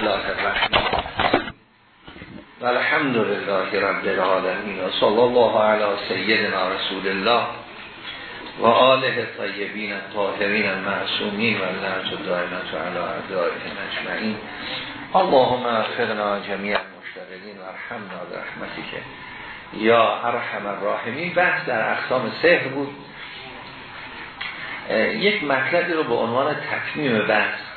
الله الرحمن. و الحمد لله رب العالمین و صلی الله علی سیدنا رسول الله و آله طیبین الطاهرین المعصومین و لعنت دائمت علی اعدائهم اجمعین. اللهم اغفرنا جمیع المشتغلین و ارحمنا برحمتک. یا ارحم الراحمین. بحث در اقسام سحر بود. یک مطلبی رو به عنوان تکمیم بحث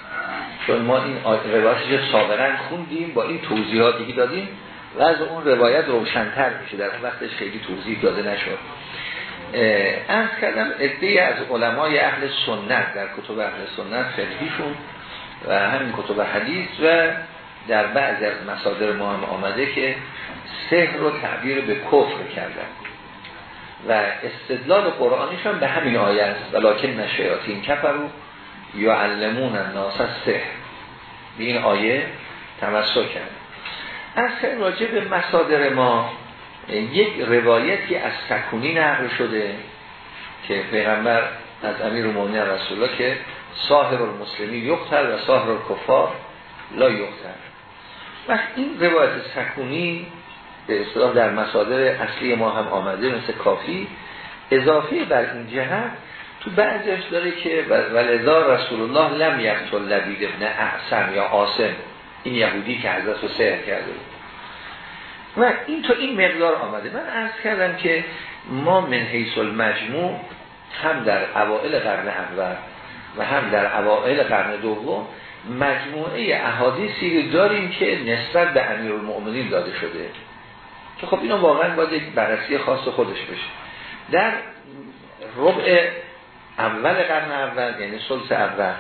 چون ما این روایتش سابقا خوندیم با این توضیحاتی که دادیم و از اون روایت روشنتر میشه. در اون وقتش خیلی توضیح داده نشد. از کردم ادهی از علمای اهل سنت در کتب اهل سنت فقهیشون و همین کتب حدیث و در بعض از ما هم آمده که سحر رو تعبیر به کفر کردن. و استدلال قرآنیشان به همین آیه است. ولیکن نشیاطین کفرو یعلمون الناس سحر به این آیه تمسک کرد از راجع به مصادر ما یک روایتی از سکونی نقل شده که پیغمبر از امیر مومنین رسول الله که صاحب المسلمی یقتل و صاحب الکفار لا یقتل. و این روایت سکونی به اصطلاح در مصادر اصلی ما هم آمده مثل کافی اضافه بر این جهت تو بعضیش داره که ولذا رسول الله لم یقتل لبید ابن اعصم یا آسم این یهودی که حضرت رو سهر کرده بود. و این تو این مقدار آمده. من عرض کردم که ما من حیث المجموع هم در اوائل قرن اول و هم در اوائل قرن دوم مجموعه احادیثی داریم که نسبت به امیر المؤمنین داده شده. که خب اینو واقعا باید بررسی خاص خودش بشه. در ربع اول قرن اول یعنی سلس اول.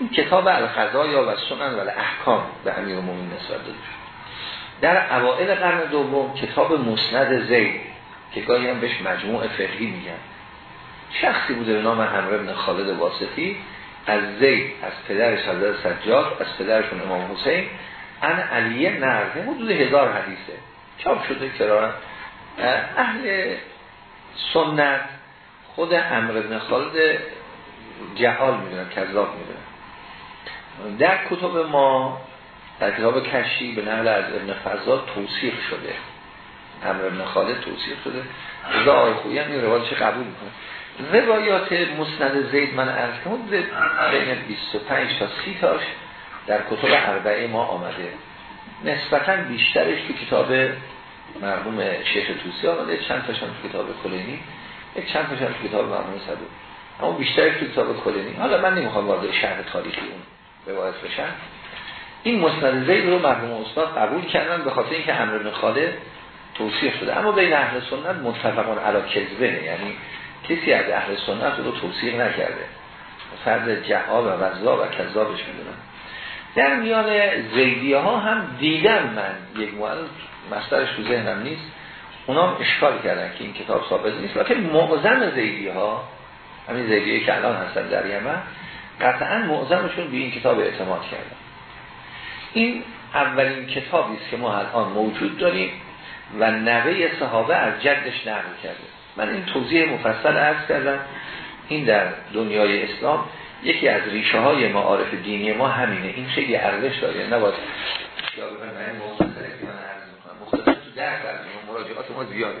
این کتاب الخضایا و سنن و احکام به امیر المؤمنین نسبت داده در اوائل قرن دوم کتاب مسند زید که گاهی هم بهش مجموع فقهی میگن. شخصی بوده به نام حمر ابن خالد واسطی از زید از پدرش حضرت سجاد از پدرشون امام حسین. ان علیه نرده حدود هزار حدیثه. چاپ شده کرارن اهل سنت خود امر ابن خالد جهال می‌دونن کذاب می‌دونن در کتب ما در کتاب کشی به نقل از ابن فضال توصیف شده. امر ابن خالد توصیف شده. رضا آقای خویی هم این روایتش قبول می‌کنه. روایات مسند زید من عرض کنم بین 25 تا 30 تاش در کتب اربعه ما آمده. نسبتا بیشترش تو کتاب مرحوم شیخ توسی آمده چند تاشم تو کتاب کلینی. یک چند تو کتاب مرحوم صدو اما بیشترش تو کتاب کلینی. حالا من نمی‌خوام وارد شرح تاریخی اون روایت بشن این مسند زید رو مرحوم استاد قبول کردن به خاطر اینکه امر بن خالد توصیف شده. اما بین اهل سنت متفقون علی کذبه یعنی کسی از اهل سنت رو توصیف نکرده. فرد جعاب و وزا و کذابش می‌دونن در میان زیدیه ها هم دیدم من. یک معلم مسترش تو ذهنم نیست. اونا هم اشکال کردن که این کتاب ثابت نیست. لیکن معظم زیدیه ها همین زیدیه که الان هستن در یمن قطعا معظمشون به این کتاب اعتماد کردن. این اولین کتابی است که ما الان موجود داریم و نوه صحابه از جدش نقل کرده. من این توضیح مفصل عرض کردم. این در دنیای اسلام یکی از ریشه های معارف دینی ما همینه. این خیلی ارزش داره. نباید مختصر تو در مراجعات زیاده.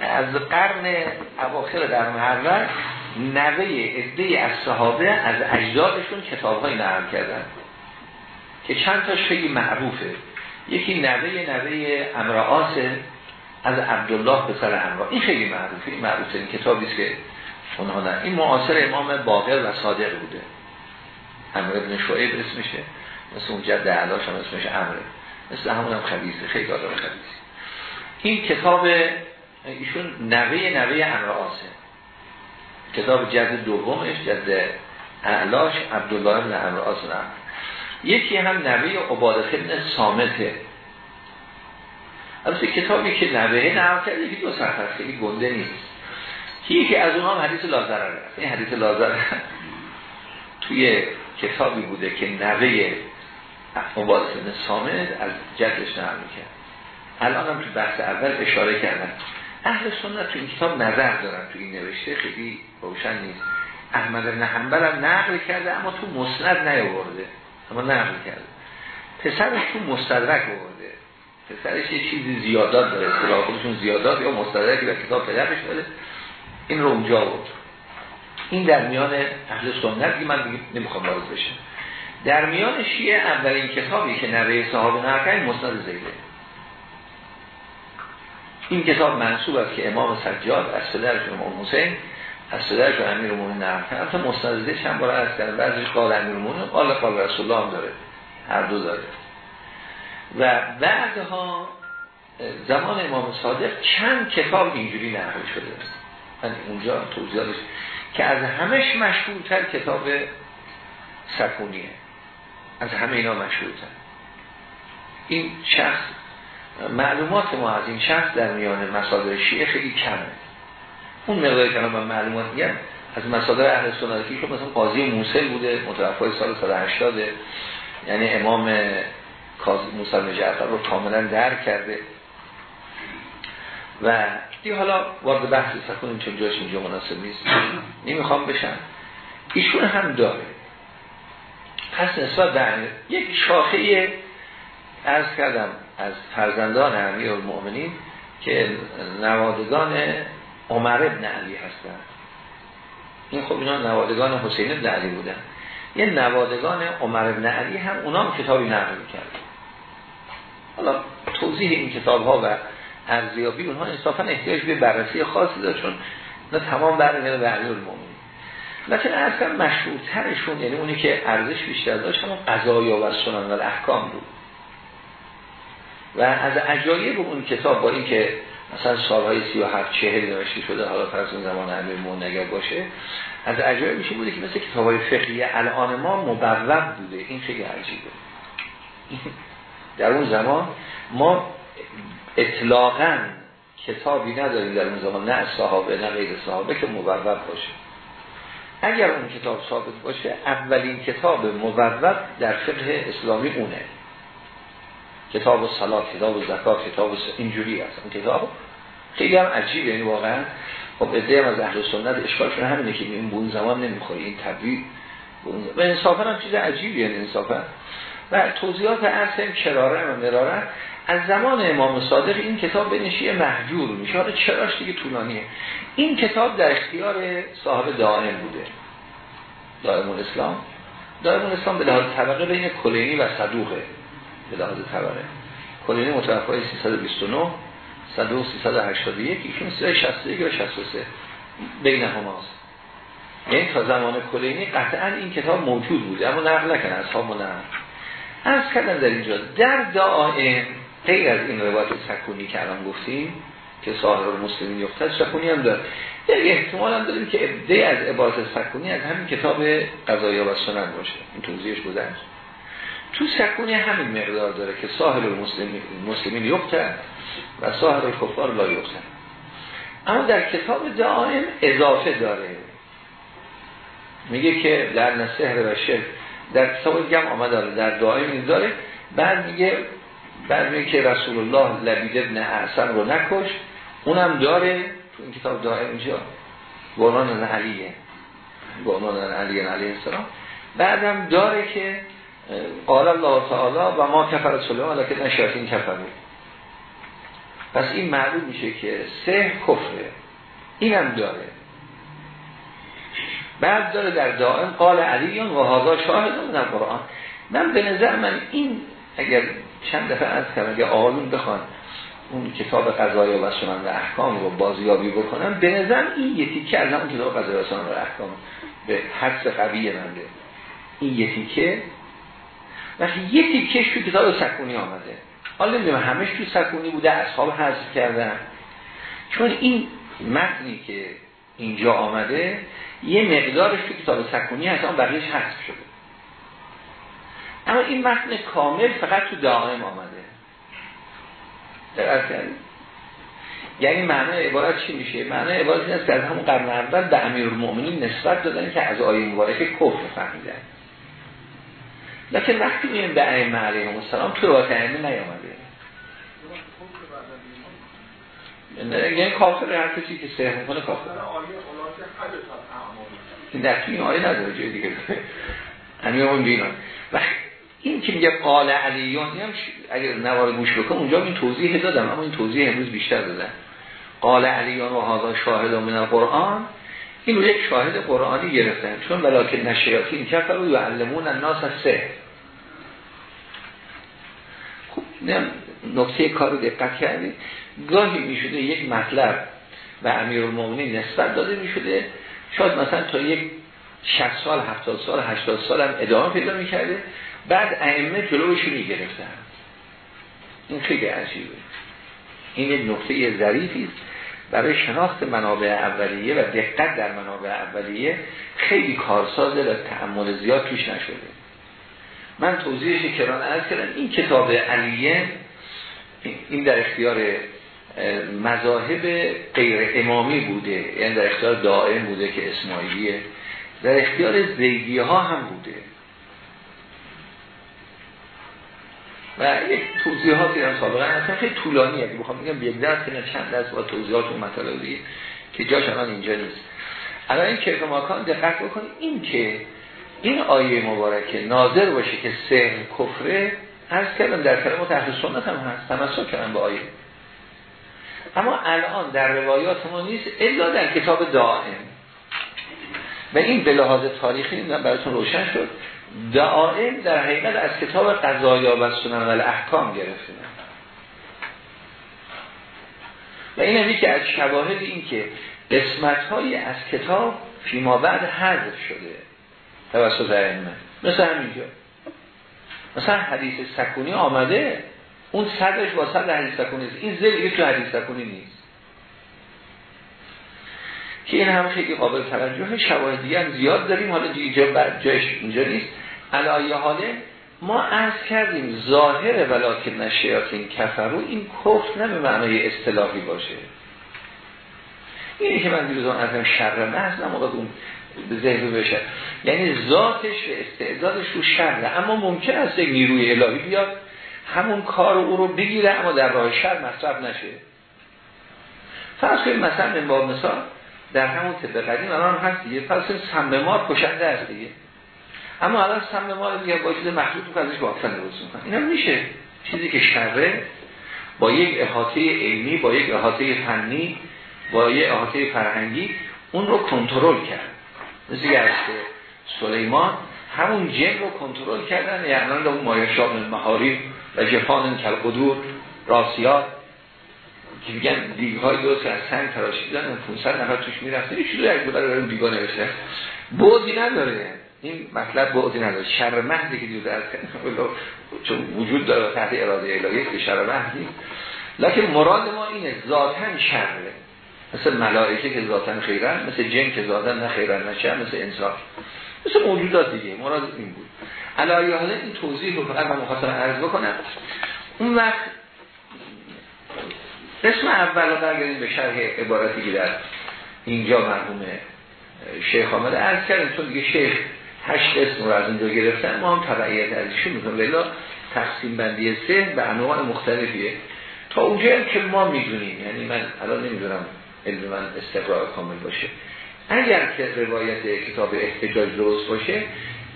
از قرن اواخر در محرم نوه عده از صحابه از اجدادشون کتاب های نقل کردن که چند تا خیلی معروفه. یکی نوه نوه امرآسه از عبدالله پسر امرا این خیلی معروفه این معروفه این کتابی است که اونها نه. این معاصر امام باقر و صادق بوده. امر ابن شعیب اسمشه. مثل اون جد علاش هم اسمش امره. مثل همون هم خبیثه. خیلی آدم خبیث این کتاب ایشون نوه نوه امرآسه کتاب جد دومش جد علاش عبدالله ابن امرآس یکی هم نوه عبادت ابن سامته. البته کتابی که نوه نقل کرده یکی دو صفحه خیلی گنده نیست. یکی از اونها هم حدیث لازره است. این حدیث لازره توی کتابی بوده که نوه عبادت ابن سامت از جدش نقل کرد الان هم تو بحث اول اشاره کردن اهل سنت تو این کتاب نظر دارن تو این نوشته خیلی روشن نیست. احمد بن حنبل هم نقل کرده اما تو مسند نیاورده. اما نقل کرده. پسرش تو مستدرک برده پسرش یه چیزی زیادات داره اصطلاح خودشون زیادات یا مستدرکی و کتاب پدرش داره. این رو اونجا بود این در میان اهل سنت من نمی‌خوام وارد بشم. در میان شیعه اولین کتابی که نوه صحابه نرکن مسند زیده. این کتاب منصوب است که امام سجاد از صدرش امام حسین از صدرش امیر المومنین نقل کرد. البته مسند هم برای از در بعضیش قال امیر المومنین قال قال رسول الله هم داره. هر دو داره. و بعدها زمان امام صادق چند کتاب اینجوری نقل شده است. من اونجا توضیحاتش که از همش مشهورتر کتاب سکونیه. از همه اینا مشهورتر. این شخص معلومات ما از این شخص در میان مصادر شیعه خیلی کمه. اون مقداری که من معلومات میگم از مصادر اهل سنتی که مثلا قاضی موسل بوده متوفای سال 180 یعنی امام موسی جعفر رو کاملا درک کرده. و دی حالا وارد بحث سکون چون جاش اینجا مناسب نیست. نمی‌خوام بشن ایشون هم داره. پس نسبت یک شاخه از کردم. از فرزندان امیر المؤمنین که نوادگان عمر ابن علی هستن این خب اینا نوادگان حسین ابن علی بودن. یه نوادگان عمر ابن علی هم اونا هم کتابی نقل کرد حالا توضیح این کتاب ها و ارزیابی اونها انصافا احتیاج به بررسی خاصی داره چون نه تمام برمیاد به علی المؤمنین لیکن اصلا مشهورترشون یعنی اونی که ارزش بیشتر داشت همون قضایا و سنن و احکام بود. و از عجایب اون کتاب با اینکه مثلا سالهای سی و هفت چهل نوشته شده حالا فرض اون زمان امیر مون نگر باشه از عجایب میشه بوده که مثل کتاب های فقهی الان ما مبوب بوده. این خیلی عجیبه. در اون زمان ما اطلاقا کتابی نداریم در اون زمان نه صحابه نه غیر صحابه که مبوب باشه. اگر اون کتاب ثابت باشه اولین کتاب مبوب در فقه اسلامی اونه. کتاب و صلات کتاب و زکات کتاب و اینجوری هست اون کتاب خیلی هم عجیبه. این یعنی واقعا خب ادعای از اهل سنت اشکالشون همینه که این بون زمان نمی‌خوری. این طبیعی و انصافا هم چیز عجیبیه. یعنی انصافا. و توضیحات عرض کراره و مراره. از زمان امام صادق این کتاب به نشیه محجور میشه. حالا چراش دیگه طولانیه. این کتاب در اختیار صاحب دائم بوده. دائم الاسلام. دائم الاسلام به لحاظ طبقه بین کلینی و صدوقه. به لحاظ طبقه کلینی متوفای 329 صدوق 381 ایشون 361 یا 63 بین هماست. یعنی تا زمان کلینی قطعا این کتاب موجود بوده اما نقل نکنه اصحاب نقل از کردن در اینجا در دائم غیر از این روایت سکونی که الان گفتیم که ساهر مسلمین یخته سکونی هم داره در احتمال هم داریم که عده از عبارت سکونی از همین کتاب قضایی و سنن باشه. این توضیحش تو سکونی همین مقدار داره که ساهر المسلمین مسلمین یخته و ساهر کفار لا یخته اما در کتاب دائم اضافه داره. میگه که در نسهر و در کتاب گم آمده در دائم این داره. بعد میگه بعد که رسول الله لبید ابن احسن رو نکش. اونم داره. تو این کتاب دائم اینجا. بانان علیه بانان علیه علیه السلام. بعدم داره که قال الله تعالی و ما کفر سلیمان که نشیاطین کفر پس این معلوم میشه که سه کفره. اینم داره. بعد داره در دائم قال علیون و هازا شاهد در قرآن من به نظر من این اگر چند دفعه از کنم اگر آقایون بخوان اون کتاب قضایی و سنن و احکام رو بازیابی بکنم به نظر این یه تیکه از همون کتاب قضایی و سنن و احکام به حدس قوی منده این یه تیکه وقتی یه تیکه تو کتاب سکونی آمده. حالا نمی‌دونم همش تو سکونی بوده اصحاب حذف کردن. چون این متنی که اینجا آمده یه مقدارش تو کتاب سکونی هست اما بقیهش حذف شده. اما این متن کامل فقط تو دائم آمده. در یعنی معنی عبارت چی میشه؟ معنی عبارت این است که از همون قرن اول به امیر نسبت دادن که از آیه مبارکه کفر فهمیدن. لیکن وقتی میگیم به ائمه علیهم السلام تو روایت ائمه نیامده. یعنی کافر هر کسی که سهر می‌کنه کافر. در توی این آیه نداره جای دیگه همین اون دینا و این که میگه قال علیون هم اگر نوار گوش بکن اونجا این توضیح دادم اما این توضیح امروز بیشتر دادم. قال علیون و هذا شاهد من القرآن. این یک شاهد قرآنی گرفتن. چون ولکن نشیاطین کفر و یعلمون الناس سه. خب نکته کار رو دقت کردید. گاهی می‌شده یک مطلب و امیر نسبت داده می‌شده. شاید مثلا تا یک 60 سال 70 سال 80 سال هم ادامه پیدا می‌کرده. بعد ائمه جلوش می‌گرفتن. این خیلی عجیبه. این یک نقطه ظریفی است. برای شناخت منابع اولیه و دقت در منابع اولیه خیلی کارسازه و تعمل زیاد توش نشده. من توضیحش کران عرض کردم این کتاب علیه این در اختیار مذاهب غیر امامی بوده یعنی در اختیار دائم بوده که اسماعیلیه در اختیار زیدیه ها هم بوده. و یک توضیحاتی هم سابقا اصلا خیلی طولانی اگه بخوام بگم یک درس که چند درس با توضیحات و مطالبی که جاش الان اینجا نیست. الان این کیف ماکان دقت بکنید. این که این آیه مبارکه ناظر باشه که سهر کفره عرض کردم در کلمات اهل سنت هم هست. تمسک کردم به آیه. اما الان در روایات ما نیست الا در کتاب دائم و این به لحاظ تاریخی براتون روشن شد. دائم در حقیقت از کتاب قضایا و سنن و احکام گرفته. و این هم که از شواهد این که قسمت هایی از کتاب فیما بعد حذف شده توسط ائمه. مثل همینجا. مثلا حدیث سکونی آمده اون صدرش با صدر حدیث سکونی است. این زل تو حدیث سکونی نیست. که این هم خیلی قابل توجه شواهدی هم زیاد داریم. حالا اینجا بر جایش اینجا نیست. علایه حاله ما عرض کردیم ظاهر ولاکن نشیاتین کفرو این کفر نه به معنای اصطلاحی باشه. اینی که من دیروزان ازم شر محض نموقع اون ذهن بشه. یعنی ذاتش و استعدادش رو شره اما ممکن است یک نیروی الهی بیاد همون کار او رو بگیره اما در راه شر مصرف نشه. فرض کنیم مثلا با مثال در همون طب قدیم الان هست دیگه. کنیم سم مار کشنده است دیگه. اما الان سم مار دیگه با مخلوط که ازش واکسن درست می‌کنن اینا میشه. چیزی که شره با یک احاطه علمی با یک احاطه فنی با یک احاطه فرهنگی اون رو کنترل کرد. مثل که سلیمان همون جن رو کنترل کردن یعنی اون مایشاب مهاری و جفان کلقدور راسیات که میگن دیگه های درست که از سنگ تراشیدن 500 نفر توش می‌رفته یه چیزی یک برای اون دیگا نوشته بودی نداره. این مطلب بودی نداره. شر مهدی که دیده از چون وجود داره تحت اراده الهی که شر مهدی. لکن مراد ما اینه ذاتن شره مثل ملائکه که ذاتن خیرن مثل جن که ذاتن نه خیرن نشه مثل انسان. مثل موجودات دیگه. مراد این بود. علایه حالا این توضیح رو فقط من مخواستم عرض بکنم. اون وقت قسم اول رو برگردیم به شرح عبارتی که در اینجا مرحوم شیخ آمد عرض کردیم چون دیگه شیخ هشت اسم رو از اینجا گرفتن. ما هم تبعیت ازشون می‌کنم لیلا تقسیم بندی سه به انواع مختلفیه. تا اونجا که ما می‌دونیم یعنی من الان نمی‌دونم علم من استقرار کامل باشه. اگر که روایت کتاب احتجاج درست باشه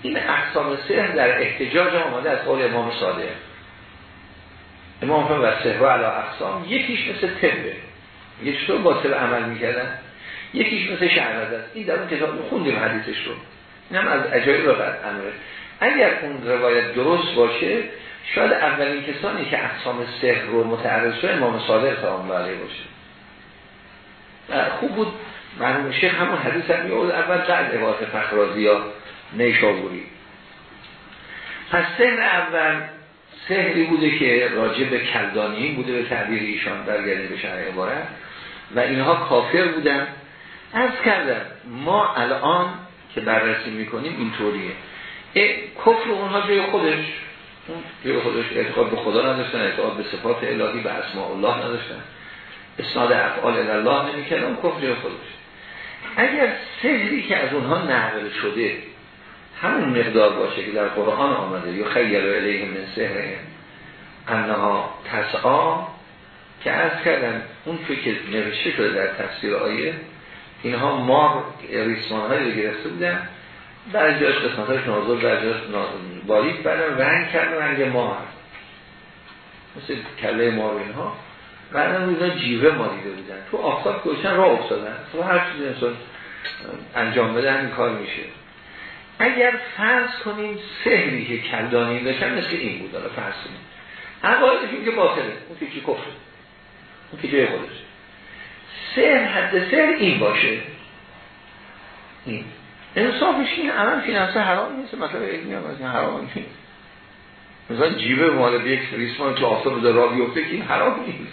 این احسام سه در احتجاج آمده از قول امام صادق. امام فرم و سهر علا اقسام یکیش مثل تبه یه چطور با عمل می‌کردن. یکیش مثل شهرده است. این در اون کتاب خوندیم حدیثش رو. این هم از بعد امره اگر اون روایت درست باشه شاید اولین کسانی که اقسام سهر رو متعرض شده امام صادق سلام علیه باشه. خوب بود. مرحوم شیخ همون حدیث هم میاد اول بعد عبارت فخرازی یا نیشابوری. پس سهر اول سهری بوده که راجع به کلدانی بوده به تعبیر ایشان برگرده به شرع عبارت. و اینها کافر بودن. از کردن ما الان که بررسی می‌کنیم اینطوریه. کفر اونها جای خودش جای خودش اعتقاد به خدا نداشتن اعتقاد به صفات الهی به اسماء الله نداشتن. اسناد افعال الله نمی‌کنن کفر جای خودش. اگر سهری که از اونها نقل شده همون مقدار باشه که در قرآن آمده یا خیلی علیه من سهره انها تسعا که از کردن اون که نوشته شده در تفسیر آیه اینها مار ریسمان هایی رو گرفته بودن. بعضی از قسمت های نازل بعضی از باریک بعدم رنگ کردن رنگ ما هست. مثل کله ما و اینها. بعدم روزا جیوه ما دیده بودن. تو آفتاب کشن را افتادن. تو هر چیزی انسان انجام بده همین کار میشه. اگر فرض کنیم سهری که کلدانی داشتن مثل این بود داره فرض کنیم. عقایدشون که باطله. اون که چی کفر اون که جای خودش سهر حد سهر این باشه. این. انصافش این عمل فی نفسه حرام نیست مثلا علمی هم از این حرام نیست. مثلا جیبه مال یک ریسمان تو آفتاب بذار را بیفته که این حرام نیست.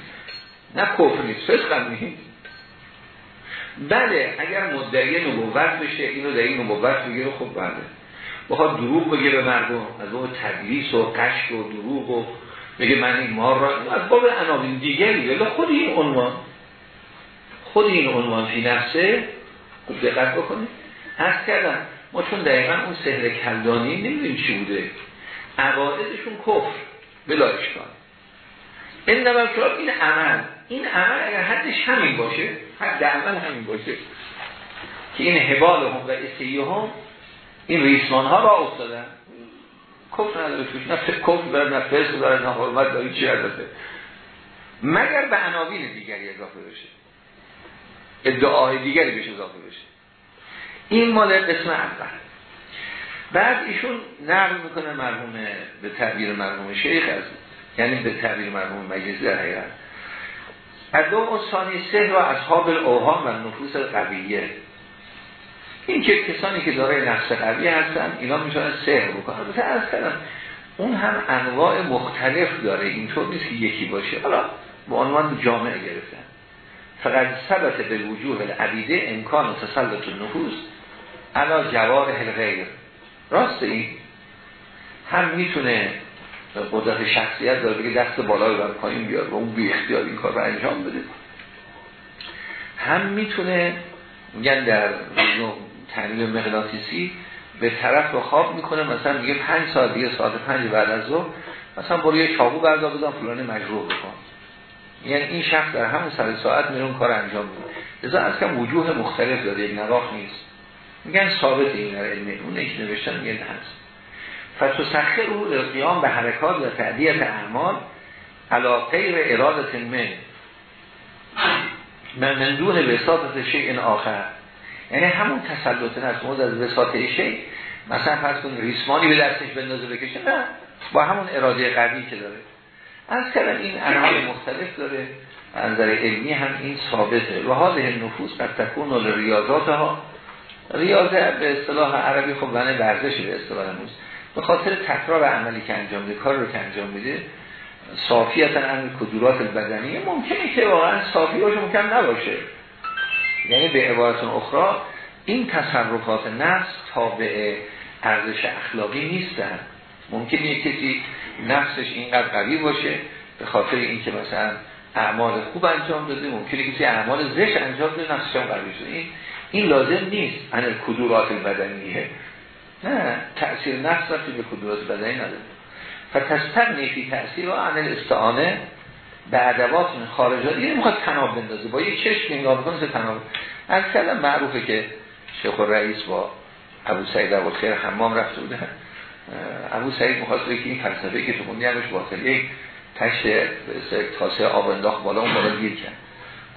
نه کفر نیست فسق هم نیست. بله اگر مدعی نبوت بشه اینو در این نبوت بگیره خب بله. بخواد دروغ بگه به مردم از باب تدلیس و قشق و دروغ و بگه من این مار را از باب عناوین دیگری ولی خود این عنوان. خود این عنوان فی نفسه خوب دقت بکنید. از کردم. ما چون دقیقا اون سهر کلدانی نمی‌دونیم چی بوده. عقایدشون کفر. بلا اشکال. این این عمل. این عمل اگر حدش همین باشه حد عمل همین باشه که این حبال هم و اسیه هم این ریسمان ها را افتادن کفر نداره توش. نه کفر داره نه فسق داره نه حرمت داره چی مگر به عناوین دیگری اضافه بشه. ادعای دیگری بشه اضافه بشه. این مال قسم اول. بعد ایشون نقل می‌کنه مرحوم به تعبیر مرحوم شیخ از یعنی به تعبیر مرحوم مجلسی در حقیقت. از دو ثانی سه را اصحاب الاوهام و نفوس قویه این که کسانی که داره نفس قوی هستن اینا می‌تونن سهر بکنن. البته از اون هم انواع مختلف داره. اینطور نیست که یکی باشه. حالا به عنوان جامعه گرفتن. فقط ثبت به وجوه العبیده امکان تسلط نفوس علا جوار غیر راست این هم می‌تونه قدرت شخصیت داره بگه دست بالای بر پایین بیاد و اون بی اختیار این کار رو انجام بده. هم می‌تونه میگن در تعلیم مغناطیسی به طرف رو خواب می‌کنه مثلا میگه پنج ساعت دیگه ساعت پنج بعد از ظهر مثلا برو یه چاقو بردار بزن فلان مجروح بکن. یعنی این شخص در همون سر ساعت میرون کار انجام میده. لذا از کم وجوه مختلف داره یک نواخ نیست. میگن ثابت این در علمی اون که نوشتن میگن هست فتسخر رو قیام به حرکات و تعدیت اعمال علا غیر ارادت من. من من دون وساطت شیء آخر. یعنی همون تسلط نفس موز از وساطه شیء. مثلا فرض کن ریسمانی به دستش بندازه بکشه نه. با همون اراده قوی که داره. از کردن این انواع مختلف داره. نظر علمی هم این ثابته. و هذه نفوس قد تکون ریاضات ها ریاضه به اصطلاح عربی خب بنه ورزش به اصطلاح موز به خاطر تکرار عملی که انجام میده کار رو که انجام میده صافیتا ان کدورات البدنی ممکنه که واقعا صافی باشه ممکن نباشه. یعنی به عبارت اخرى این تصرفات نفس تابع ارزش اخلاقی نیستن. ممکنه یک کسی نفسش اینقدر قوی باشه به خاطر اینکه مثلا اعمال خوب انجام داده ممکنه کسی اعمال زش انجام داده نفسش هم قوی شده. این این لازم نیست. ان کدورات البدنیه. نه تأثیر نفس وقتی به کدورات بدنی نداره. فتستر نیفی تأثیر رو عن استعانه به ادوات خارجات یعنی می‌خواد تناب بندازه. با یک چشم نگاه بکنه تناب. از کلم معروفه که شیخ رئیس با ابو سعید ابو خیر حمام رفته بوده ابو سعید می‌خواست که این فلسفه که تو خوندی همش باطل یک تشت تاسه آب انداخت بالا اون بالا گیر کرد.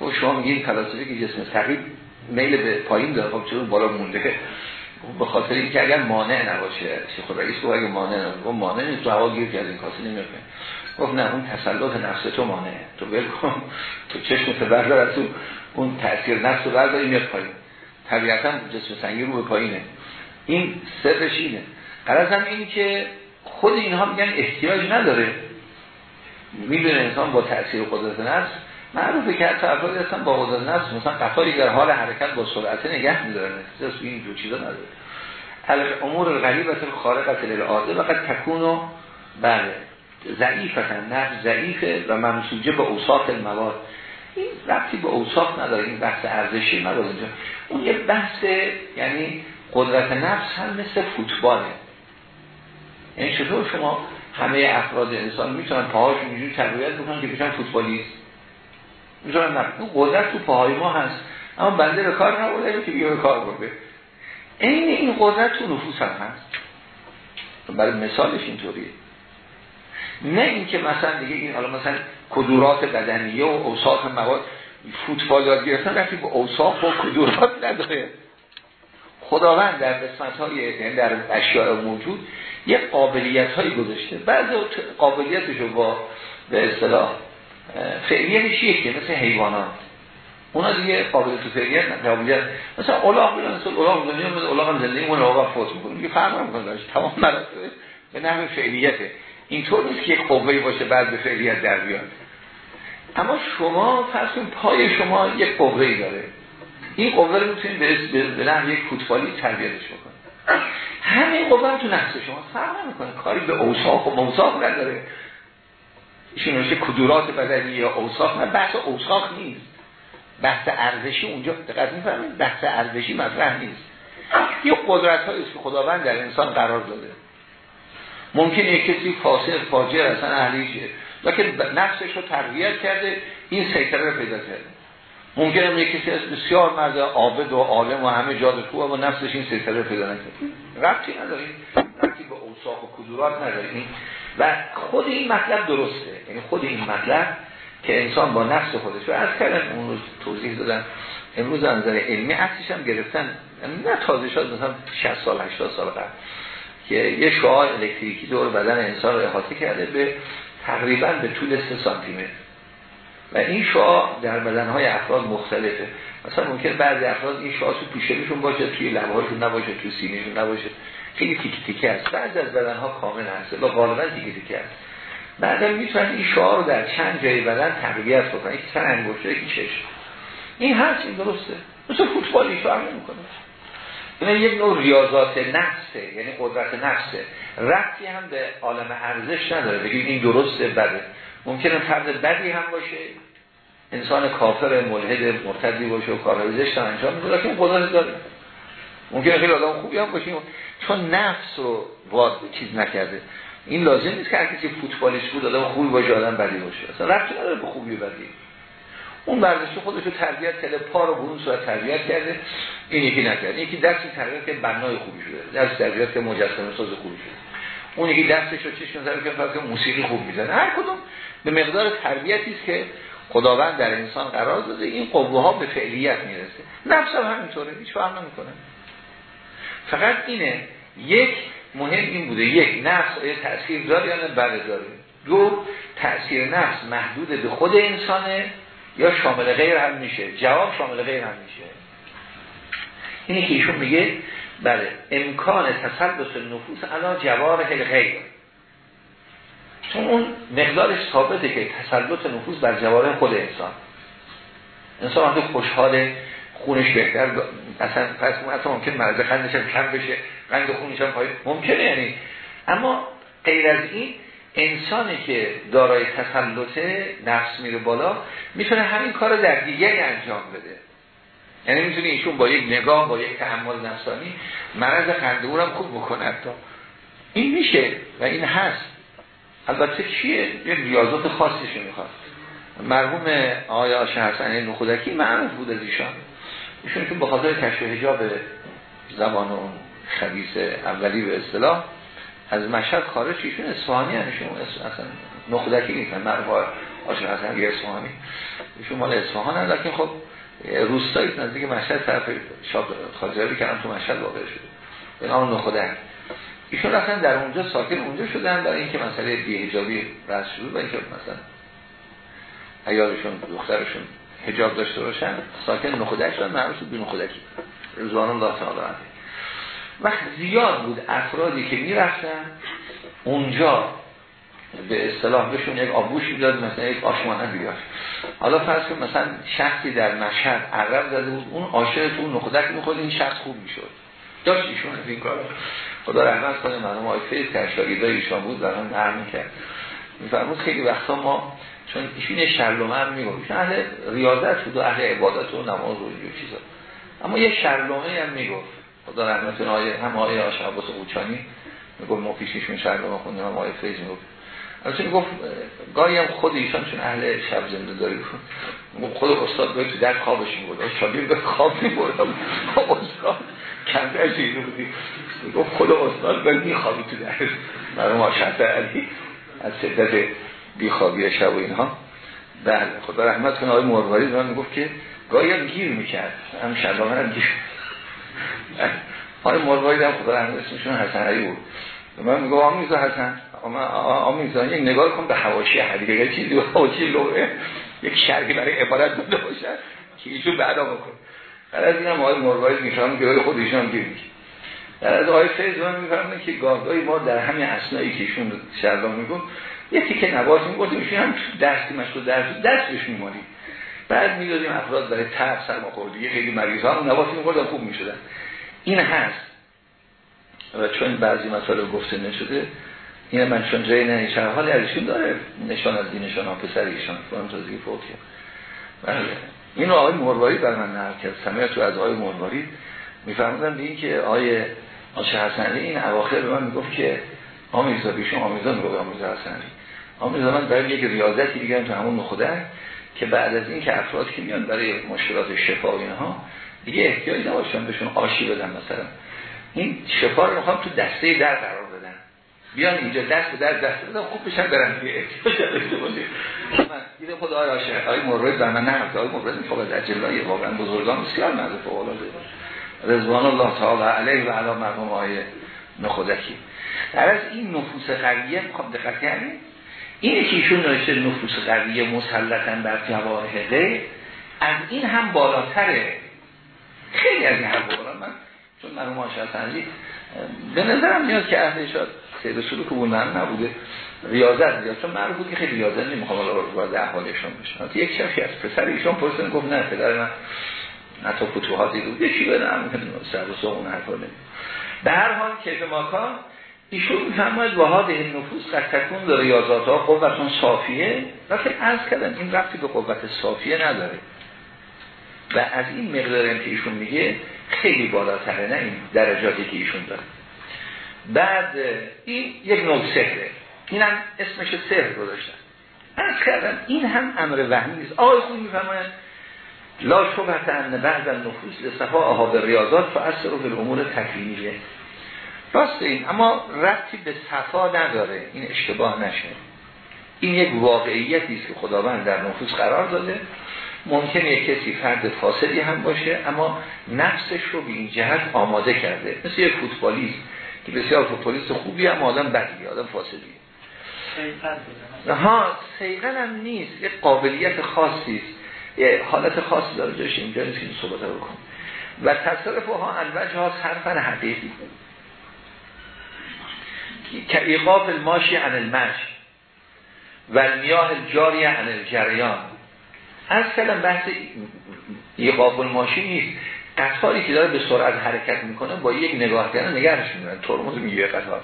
و شما میگین فلسفه که جسم سقیب میل به پایین داره. خب چون بالا مونده؟ به خاطر اینکه اگر مانع نباشه شیخ رئیس رو اگه مانع نباشه. مانع نیست تو هوا گیر کرد این کاسه نمیفته گفت نه اون تسلط نفس تو مانعه. تو کن تو چشم تو بردار تو اون تاثیر نفس رو برداری میاد پایین. طبیعتا جسم سنگی رو به پایینه. این سرش اینه. قرازم این که خود اینها میگن احتیاج نداره. می‌دونه انسان با تاثیر قدرت نفس معروفه که حتی افرادی هستن با قدرت نفس مثلا قطاری در حال حرکت با سرعت نگه میدارن. احساس این دو چیزا نداره. امور الغریبه خارقه للعاده وقت تکونو بله ضعیفتن نفس ضعیفه و منسوجه به اوصاف المواد. این ربطی به اوصاف نداره این بحث ارزشی نداره. اون یه بحث یعنی قدرت نفس هم مثل فوتباله. یعنی چطور شما همه افراد انسان می‌تونن پاهاشون اینجوری تربیت بکنن که بشن فوتبالیست؟ می‌تونن نه. اون قدرت تو پاهای ما هست. اما بنده به کار نبوده که بیا کار برده این این قدرت تو نفوس هم هست. برای مثالش اینطوریه. نه اینکه مثلا دیگه این حالا مثلا کدورات بدنیه و اوصاف مواد فوتبال یاد گرفتن رفتی به اوصاف و کدورات نداره. خداوند در قسمت های یعنی در اشیاء موجود یه قابلیت هایی گذاشته بعض قابلیتش رو با به اصطلاح فعلیتش که مثل حیوانات. اونا دیگه قابلیت فعلیت قابلیت مثلا الاغ بیان مثلا الاغ دنیا مثل الاغ هم زندگی اون الاغ فوت می‌کنه. دیگه فرق نمی‌کنه داشت. تمام مراتب به نحو فعلیته. اینطور نیست که یک قوهی باشه بعد به فعلیت در بیاد. اما شما فرض پای شما یک قوهی داره. این قوه رو می‌تونید به به یک فوتبالی تربیتش بکنید همین قوه تو نفس شما فرق نمی‌کنه. کاری به اوصاف و موصاف نداره. ایشون نوشته کدورات بدنی یا اوصاف نه بحث اوصاف نیست. بحث ارزشی اونجا دقت می‌فهمید بحث ارزشی مطرح نیست. یه قدرت هایی که خداوند در انسان قرار داده. ممکنه یک کسی فاسق فاجر اصلا اهلیشه لکن نفسش رو تربیت کرده این سیطره رو پیدا کرده. ممکنه یک کسی از بسیار مرد عابد و عالم و همه جاد خوب و نفسش این رو پیدا نکرده ربطی نداره. ربطی به اوصاف و کدورات نداره. و خود این مطلب درسته. یعنی خود این مطلب که انسان با نفس خودش و از کردن. اون روز توضیح دادن. امروز از نظر علمی عکسش هم گرفتن. نه تازه شد مثلا 60 سال 80 سال قبل. که یه شعاع الکتریکی دور بدن انسان رو احاطه کرده به تقریبا به طول 3 سانتی متر و این شعاع در بدنهای افراد مختلفه. مثلا ممکن بعضی افراد این شعاع تو پیشونیشون باشه توی لبهاشون نباشه تو سینهشون نباشه. خیلی تیک تیکه است. بعضی از بدنها کامل هست و غالبا تیک تیکه است. بعدا می‌تونن این شعاع رو در چند جای بدن تقویت بکنن. یک سر انگشته یک چشم. این هست این درسته. مثل فوتبالی فرق نمی‌کنه. این یک نوع ریاضات نفسه یعنی قدرت نفسه. رفتی هم به عالم ارزش نداره. بگید این درسته بده. ممکنه فرد بدی هم باشه. انسان کافر ملحد مرتدی باشه و کارهای زشت انجام میده. لیکن قدرت داره. ممکنه خیلی آدم خوبی هم باشه. چون نفس رو واد چیز نکرده. این لازم نیست که هر کسی فوتبالیست بود آدم خوبی باشه آدم بدی باشه. اصلا رفتی نداره به خوبی بدی. اون برداشت خودش رو تربیت کرده پا رو برون صورت تربیت کرده. این یکی نکرده. یکی دستی تربیت که بنای خوبی شده. دست تربیت که مجسمه ساز خوبی شده. اون یکی دستش رو چشم زده که موسیقی خوب می‌زنه. هر کدوم به مقدار تربیتی است که خداوند در انسان قرار داده. این قوه ها به فعلیت می‌رسه. نفس هم همینطوره هیچ فرق نمی‌کنه. فقط اینه یک مهم این بوده یک نفس آیا تأثیر داره یا نه؟ بله داره. دو تأثیر نفس محدود به خود انسانه یا شامل غیر هم میشه؟ جواب شامل غیر هم میشه. اینی که ایشون میگه بله امکان تسلط نفوس علا جوار غیر چون اون مقدارش ثابته که تسلط نفوس بر جواره خود انسان. انسان وقتی خوشحال خونش بهتر مثلا پس حتی ممکن مرض خندش کم بشه رنگ خونش هم پایین. ممکنه یعنی. اما غیر از این انسانی که دارای تسلط نفس میره بالا می‌تونه همین کار در دیگری انجام بده. یعنی می‌تونه ایشون با یک نگاه با یک تحمل نفسانی مرض خنده هم خوب بکنه تا این میشه و این هست. البته چیه؟ یه ریاضات خاصیش می‌خواد. مرحوم آقای آشه حسن نخودکی معروف بود از ایشان. ایشون که بخاطر کشف حجاب زبان اون خبیث اولی به اصطلاح از مشهد خارج ایشون اصفهانی هنشون اصلا نخودکی نیستن مرحوم آشه حسن یه اصفهانی. ایشون مال اصفهان هم لیکن خب روستایی نزدیک مشهد طرف شاب خاجری کردن تو مشهد واقع شده. به نام نخودک. ایشون اصلا در اونجا ساکن اونجا شدن برای اینکه مسئله بیهجابی رس شد و اینکه مثلا ایالشون دخترشون حجاب داشته باشن ساکن نخودک شدن معروف شد بی نخودکی رضوان الله تعالی عنه وقت زیاد بود افرادی که می‌رفتن اونجا به اصطلاح بهشون یک آبوش می‌داد مثلا یک آشمانه بیاد حالا فرض کن مثلا شخصی در مشهد عرب زده بود اون عاشق اون نخودک می‌خورد این شخص خوب می‌شد. داشت ایشون از این کار خدا رحمت کنه مرحوم آقای فیض که ایشان بود برام نرم کرد میفرمود خیلی وقتا ما چون ایشون شرلومه هم می‌گفت. اهل ریاضت بود و اهل عبادت و نماز و اینجور چیزا. اما یه شرلومه هم می‌گفت. خدا رحمت کنه آیه هم آیه آشه عباس قوچانی می‌گفت ما پیش ایشون شرلومه خوندیم هم آیه فیض می‌گفت. البته می‌گفت گاهی هم خود ایشان چون اهل شب زنده داری بود. خود استاد باید تو در خوابش میبود شاگرد به خواب میبود استاد کم دیده بودی. گفت خود استاد به میخوابی تو درس مرموم آشهر علی از شدت بیخوابی شب و اینها. بله خدا رحمت کنه. آقای مرواری من گفت که گاهی گیر می‌کرد. هم شبانه هم گیر. آقای مرواری هم خدا رحمت اسمشون حسن علی بود. من میگم آمیزا حسن. آمیزا یک نگاه کن به حواشی حدیقه یک چیزی حواشی لوحه یک شرقی برای عبارت بوده باشد که ایشون بعدا بکن در از این هم آقای مرواری میشان که خودشون هم در از آقای فیض من میفرمه که گاهگاهی ما در همین اسنایی که ایشون شرلا میگون یه تیکه نبات می‌گفتیم ایشون هم مشکل درس دستش میماریم بعد می‌دادیم افراد برای تب سرماخوردگی خیلی مریض ها نبات می‌گفتن خوب می‌شدن. این هست. و چون بعضی مسائل گفته نشده این من چون جای نه چه ازشون داره نشان از دینشان ها پسر ایشان فرم تازگی فوت بله. اینو آقای مرواری بر من نهار کرد. سمیه تو از آقای مرواری میفرمودن به این که آقای آشه حسنی این اواخر به من می‌گفت که آمیزا بیشون آمیزا می‌گفت آمیزا حسنی. آمیزا من برای یک ریاضتی دیگه تو همون نخوده که بعد از این که افراد که میان برای مشکلات شفا اینها دیگه احتیاج نباشن بهشون آشی بدن مثلا. این شفا رو می‌خوام تو دسته در قرار بیان اینجا دست به در دست بدن خوب بشن برن دیگه. دیده خود آقای آشه آقای مورد بر من نه آقای مورد فوق در جلوی واقعا بزرگان بسیار فوق العاده رضوان الله تعالی علیه و علی مرحوم آقای نخودکی. در از این نفوس قویه خب دقت کردید این که ایشون نوشته نفوس قویه مسلطا بر جواهره. از این هم بالاتره. خیلی از این حرف من چون مرحوم آشار تنزی به نظرم میاد که اهل شاد سیر سلوک من نبوده. ریاضت ریاضت معروف بود که خیلی ریاضت نمی‌خوام الان وارد احوالشون بشن یک شخصی از پسر ایشون پرسن گفت نه پدر من حتی فتوحاتی بود. یکی بدم سر و اون حرفا به هر حال کیف ماکان ایشون میفرماید وهاد این نفوس قد تکون داره یازات ها قوتون صافیه. وقتی از کردن این رفتی به قوت صافیه نداره. و از این مقدار که ایشون میگه خیلی بالاتره نه این درجاتی که ایشون داره. بعد این یک نوع سهره این هم اسمش سهر گذاشتن. از کردن این هم امر وهمی است آقای خوب میفرمایند لا شبهت ان بعض النفوس لصفا احاب ریاضات فاثر به الامور تکوینیه. راست این اما ربطی به صفا نداره. این اشتباه نشه. این یک واقعیتی است که خداوند در نفوس قرار داده. ممکن یک کسی فرد فاسدی هم باشه اما نفسش رو به این جهت آماده کرده. مثل یک فوتبالیست که بسیار فوتبالیست خوبی هم آدم بدی آدم فاسدی ها سیغن هم نیست یک قابلیت خاصی است. یه حالت خاصی داره جاش اینجا نیست که این صحبت رو بکن و تصرف ها الوجه ها صرفا حقیقی. که ایقاف الماشی عن المشی و المیاه الجاری عن الجریان. از کلم بحث ایقاف الماشی نیست. قطاری که داره به سرعت حرکت می‌کنه با یک نگاه کردن نگرش می‌دونن ترمز می‌گیره قطار.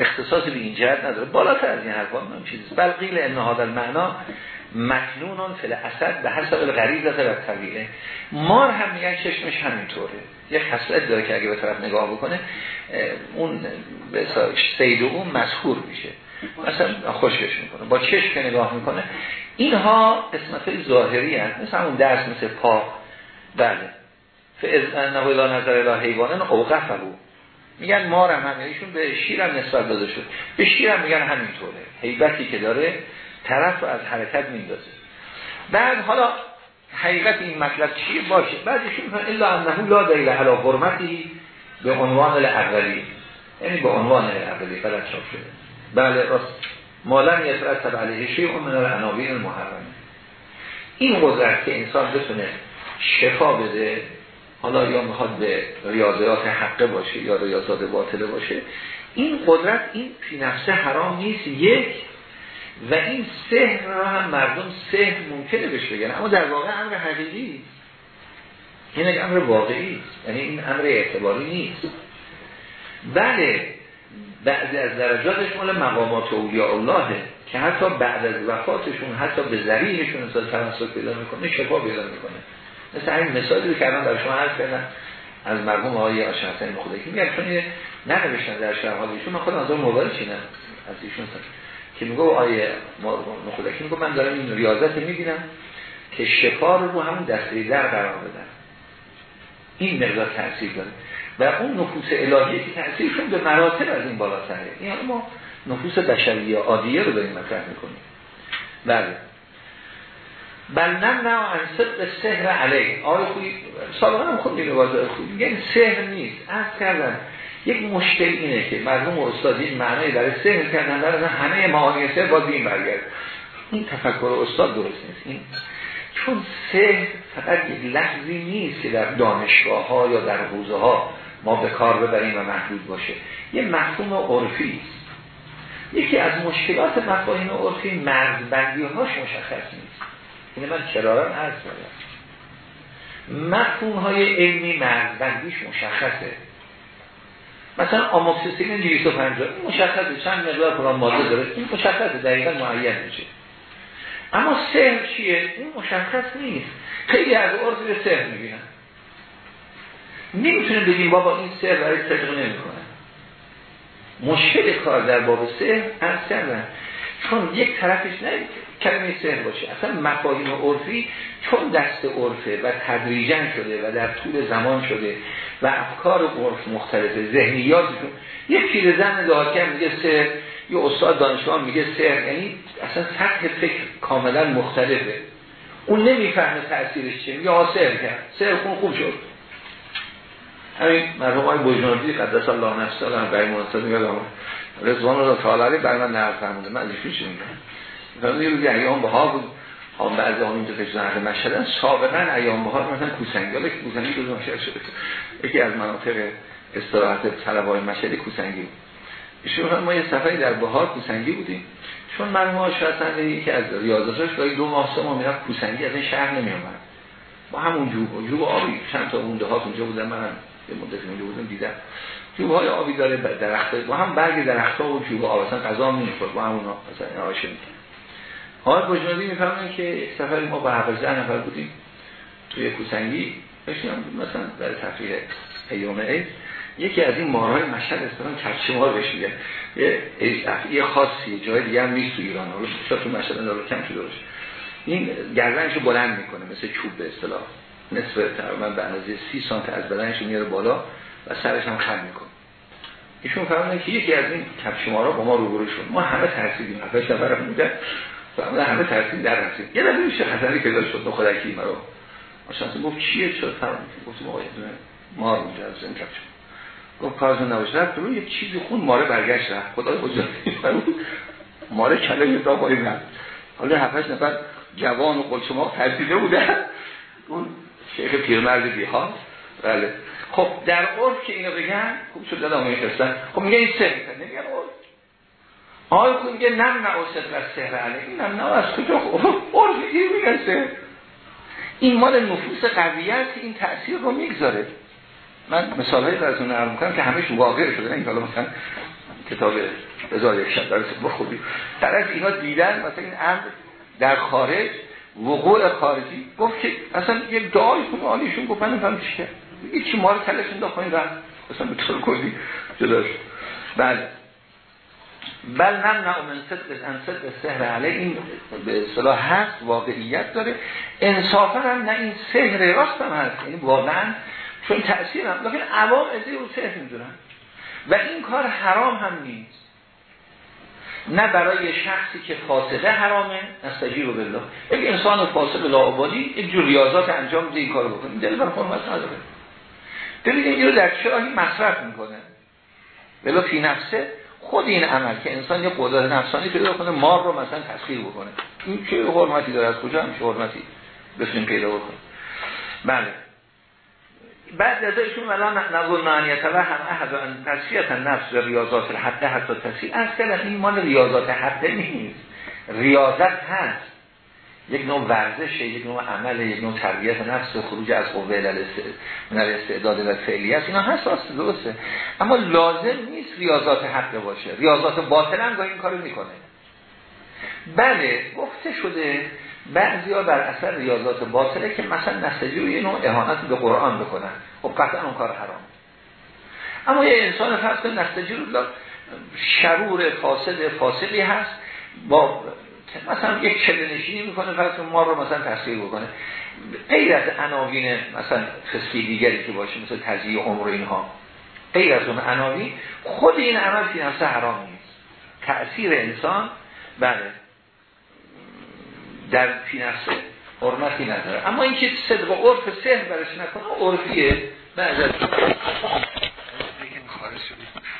اختصاصی به این جهت نداره. بالاتر از این حرفان هم چیزی بل قیل ان هذا المعنا مکنون فل اسد به حسب الغریزه و طبیعه. مار هم میگن چشمش همینطوره. یه خصلت داره که اگه به طرف نگاه بکنه اون به سید اون مسخور میشه. مثلا خوشش می‌کنه. با چشم که نگاه می‌کنه اینها قسمت ظاهری هست مثل همون درس مثل پا بله. فاذ انه لا نظر الی حیوان اوقفه میگن مارم هم ایشون به شیرم نسبت داده شد. به شیرم میگن همینطوره. حیبتی که داره طرف رو از حرکت میندازه. بعد حالا حقیقت این مطلب چیه؟ باشه. بعد ایشون میگن الا انه لا دلیل علی حرمتی به عنوان الاولی یعنی به عنوان غلط چاپ شده. بله راست. مالن یترتب علیه شیء من العناوین المحرمه. این قدرت که انسان بتونه شفا بده حالا یا می‌خواد به ریاضیات حقه باشه یا ریاضات باطله باشه این قدرت این فی نفسه حرام نیست یک و این سهر را هم مردم سهر ممکنه بهش بگن. اما در واقع امر حقیقی این یک امر واقعی است. یعنی این امر اعتباری نیست. بله بعضی از درجاتش مال مقامات اولیاء الله که حتی بعد از وفاتشون حتی به ذریعشون اصلا تناسل پیدا می‌کنه شفا پیدا می‌کنه. مثل همین مثالی که الان در شما عرض کردم از مرحوم آقای آشهرتن خدا که میگه چون ننوشتن در شرح حالیشون من خودم از اون موبایل چینم از ایشون که میگه آیه خدا که میگه من دارم این ریاضت می‌بینم که شفا رو رو همون دسته در قرار بدن. این مقدار تاثیر داره. و اون نفوس الهی که تأثیرشون به مراتب از این بالاتره. یعنی ما نفوس بشری عادیه رو داریم مطرح می‌کنیم. بله. بل نه ان صدق سهر علیه. آره خوی سابقا هم خود میگه واضح میگن سهر نیست. از کردن یک مشکل اینه که مرحوم استاد این معنی برای سهر کردن در همه معانی سهر باز این برگرد این تفکر استاد درست نیست. این چون سهر فقط یک لحظی نیست که در دانشگاه ها یا در حوزه ها ما به کار ببریم و محدود باشه. یه مفهوم عرفی. است یکی از مشکلات مفاهیم عرفی مرزبندی هاش مشخص نیست. اینه من کرارم عرض کنم مفهوم های علمی مرزبندیش مشخصه. مثلا آموکسیسیلین 250 این مشخصه. چند مقدار فلان ماده داره؟ این مشخصه. دقیقا معین میشه. اما سهر چیه؟ این مشخص نیست. خیلی از عرض به سهر می‌بینن. نمی‌تونیم بگیم بابا این سهر برای صدق نمی‌کنه. مشکل کار در باب از کردن چون یک طرفش نه کلمه سهر باشه. اصلا مفاهیم عرفی چون دست عرفه و تدریجن شده و در طول زمان شده و افکار عرف مختلفه ذهنیاتشون. یک پیر زن دهاتی میگه سهر یه استاد دانشگاه میگه سهر یعنی اصلا سطح فکر کاملا مختلفه. اون نمی‌فهمه تأثیرش چیه. یا سهر کرد سهر خون خوب شد. همین مرحوم های بجنوردی قدس الله نفسه الله برای مناسب میگم رضوان الله تعالی برای من نرد فرمونده من ازش پیش میگم یه روزی ایام بها بود. هم بعضی هم اینجا که زنه مشهدن سابقا ایام بها مثلا کوسنگی حالا که کوسنگی دو مشهد شده. یکی از مناطق استراحت طلبای مشهد کوسنگی. بود ایشون ما یه سفری در بهار کوسنگی بودیم. چون مرحوم آشفتن یکی از ریاضتاش برای دو ماه سه ماه می‌رفت کوسنگی از این شهر نمی اومد با همون جوب جوب آبی چند تا اون دهات اونجا بودن من یه مدت اونجا بودم دیدم. جوب های آبی داره درخت با هم برگ درخت ها و جوب آب اصلا غذا نمی‌خورد با همون مثلا این آشه می‌کنه حال بجنادی می‌فهمن که سفری ما با حفظه نفر بودیم توی کوسنگی بشیم مثلا در تفریح ایام عید یکی از این مارهای مشهد استران کفش مار بهش یه یه خاصی جای دیگه هم نیست تو ایران رو شاید تو مشهد داره کم شده باشه. این گردنشو بلند می‌کنه مثل چوب به اصطلاح. نصف تقریبا به اندازه 30 سانت از بدنش میاره بالا و سرش هم خم می‌کنه. ایشون فرمودن که یکی از این کفش مارا با ما روبرو شد. ما همه ترسیدیم. هفتش نفر بودن. فرمودن همه ترسید در رسید. یه دفعه میشه خطری پیدا شد. خودکی مرا. ماشاءالله گفت چیه؟ شد فرمود گفتم آقا مار اونجا از این کفش گفت کارتون نباشه رفت یه چیزی خون ماره برگشت رفت. خدای بزرگی ماره کله یه تا باید رفت. حالا هفتش نفر جوان و قلچما ترسیده بودن. اون شیخ پیرمرد بیها. بله. خب در عرف که اینو بگن خوب شد دادم این خب میگه این سهر نمیگن عرف. آقای خود میگه نم نعوست و سهر علیه. این نم نه از کجا؟ عرف این میگن سهر این مال نفوس قویت این تأثیر رو می‌گذاره. من مثال هایی براتون نرم می‌کنم که همش واقع شده. این حالا مثلا کتاب ازار یک شب بخوبی در از اینا دیدن مثلا این امر در خارج وقوع خارجی. گفت که اصلا یک دعای کنه آلیشون گفت من نفهم چی کرد چی ما رو این رفت. اصلا به طور کلی جداش بله بل نم من صدق ان صدق سهر علیه این به اصطلاح هست واقعیت داره. انصافا هم نه این سهر راست هم هست. یعنی واقعا چون تأثیر هم لیکن عوام از رو سهر می‌دونن. و این کار حرام هم نیست. نه برای شخصی که فاسقه حرامه نستجیر رو بالله. یک انسان فاسق لاعبالی یک جور ریاضات انجام ده این کار بکنه. دل بر حرمت نداره. دل این رو در چراهی مصرف می‌کنه؟ ولی فی نفسه خود این عمل که انسان یه قدرت نفسانی پیدا کنه مار رو مثلا تسخیر بکنه. این چه حرمتی داره؟ از کجا میشه حرمتی بتونیم پیدا بکنه بله. بعد از ایشون ولا نظر نانیت و هم احد ان تصفیت نفس و ریاضات الحقه حتی تصفیه از کلم این مال ریاضات حقه نیست. ریاضت هست. یک نوع ورزشه یک نوع عمل یک نوع تربیت نفس و خروج از قوه من استعداد و فعلیت اینا هست راست درسته. اما لازم نیست ریاضات حقه باشه. ریاضات باطل هم این کارو می‌کنه. بله گفته شده بعضی ها بر اثر ریاضات باطله که مثلا نستجی رو یه نوع احانت به قرآن بکنن. خب قطعا اون کار حرام اما یه انسان فرض کنید نستجی رو شرور فاسد فاسدی هست. با مثلا یک چله نشینی می‌کنه فرض ما رو مثلا تصویر بکنه. غیر از عناوین مثلا خصفی دیگری که باشه مثل تزیه عمر اینها غیر از اون عناوین خود این عمل فی نفسه حرام نیست. تأثیر انسان بله در فی نفسه حرمتی نداره. اما اینکه صد و عرف سهر برش نکنه عرفیه. معذرت